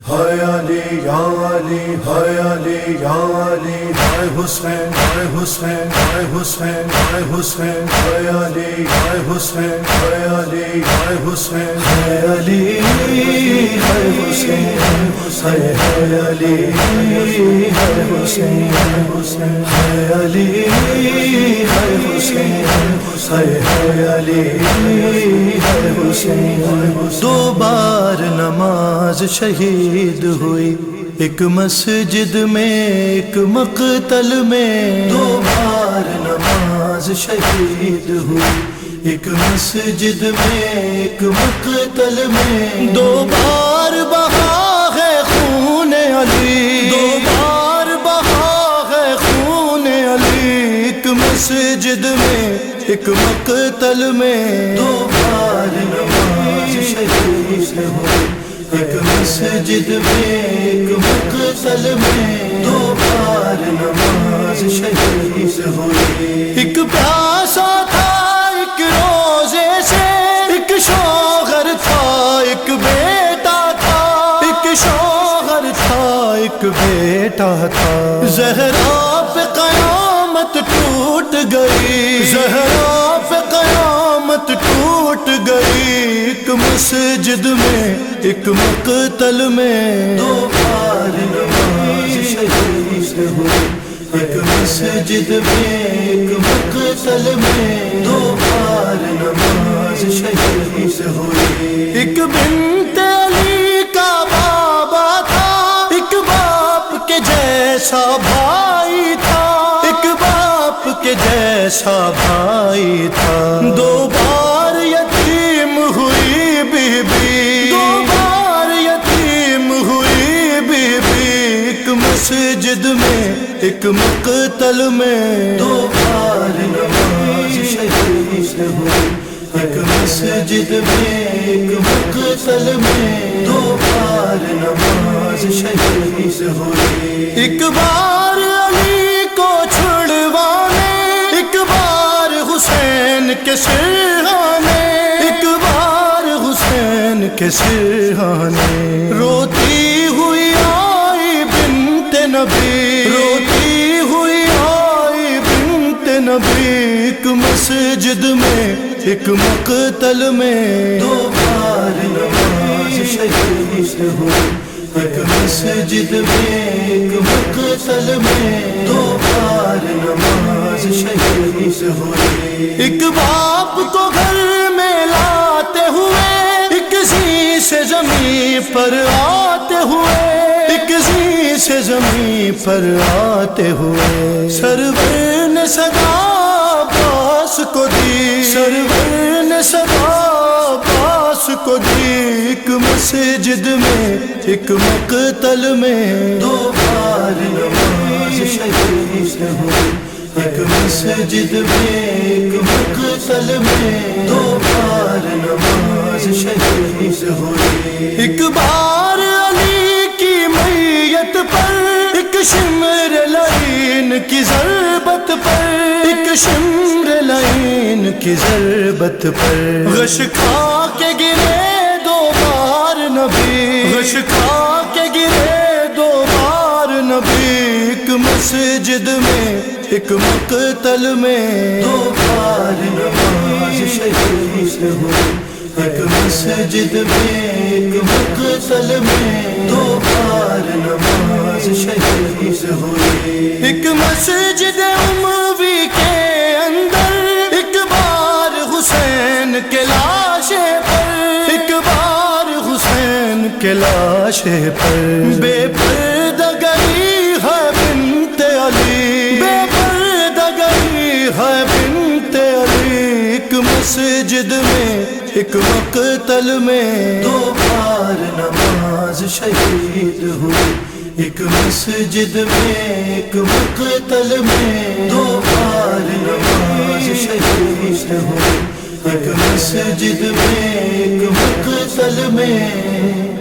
ہائے علی یا علی ہائے علی یا علی ہائے حسین ہائے حسین ہائے حسین ہائے حسین ہائے علی ہائے حسین ہائے علی ہائے حسین ہائے علی ہائے حسین ہائے ہائے علی ہائے حسین ہائے حسین ہائے علی ہائے حسین ہائے ہائے علی ہائے حسین ہائے حسین دو نماز شہید ہوئی۔ ایک مسجد میں، ایک مقتل میں۔ دو بار نماز شہید ہوئی۔ ایک مسجد میں، ایک مقتل میں۔ دو بار بہا ہے خون علی۔ دو بار بہا ہے خون علی۔ ایک مسجد میں، ایک مقتل میں۔ دو بار نماز شہید ہوئی۔ ایک مسجد میں، ایک مقتل میں، دو بار نماز شہید ہوئی۔ ایک پیاسا تھا، ایک روزے سے۔ ایک شوہر تھا، ایک بیٹا تھا۔ ایک شوہر تھا، ایک بیٹا تھا۔ زہرا قیامت ٹوٹ گئی۔ زہرا پہ قیامت ٹوٹ گئی۔ ایک مسجد میں، ایک مقتل میں۔ دو بار نماز ہوئی۔ ایک مسجد میں، ایک مقتل میں۔ دو بار نماز شہید ہوئی۔ ایک بنت علی کا بابا تھا۔ ایک باپ کے جیسا جیسا بھائی تھا۔ دو بار یتیم ہوئی بی بی دو بار یتیم ہوئی بی بی ایک مسجد میں، ایک مقتل میں۔ دو بار نماز شہید ہوئی۔ ایک مسجد میں، ایک مقتل میں۔ دو بار نماز شہید ہوئی۔ ایک بار کے سرحانے ایک بار حسین کے سرحانے روتی ہوئی آئی بنت نبی، روتی ہوئی آئی بنت نبی، ایک مسجد میں، ایک مقتل میں۔ دو بار نماز شہید ہوئی، ایک مسجد میں، ایک مقتل میں۔ دو بار نماز شہید ہوئی ایک باپ کو گھر میں لاتے ہوئے، ایک سی سے زمین پر آتے ہوئے، ایک سی سے زمین پر آتے ہوئے۔ سرور نے صدا باس کو دی۔ سرور نے صدا باس کو دی۔ ایک مسجد میں، ایک مقتل میں۔ دو بار نماز شہید ہوئی۔ ایک مسجد میں، ایک مقتل میں، دو بار نماز شہید ہوئی۔ ایک بار علی کی میت پر، ایک شمر لائن کی ضربت پر، ایک شمر لائن کی ضربت پر۔ غش کھا کے گرے دو بار نبی۔ غش کھا کے گرے دو بار نبی۔ ایک مسجد میں ایک مقتل میں دو بار نماز شہید ہوئی ایک مسجد میں ایک مقتل میں دو بار نماز شہید ہوئی ایک مسجد اموی کے اندر ایک بار حسین کے لاشے پر ایک بار حسین کے لاشے پر۔ بے پردہ مسجد میں، ایک مقتل میں۔ دو بار نماز شہید ہوئی۔ ایک مسجد میں، ایک مقتل میں۔ دو بار نماز شہید ہوئی۔ ایک مسجد میں، ایک مقتل میں۔